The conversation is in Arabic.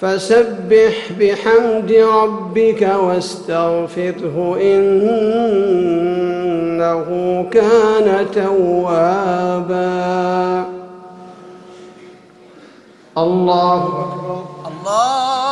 فسبح بحمد ربك واستغفره إنه كان توابا. الله أكبر. الله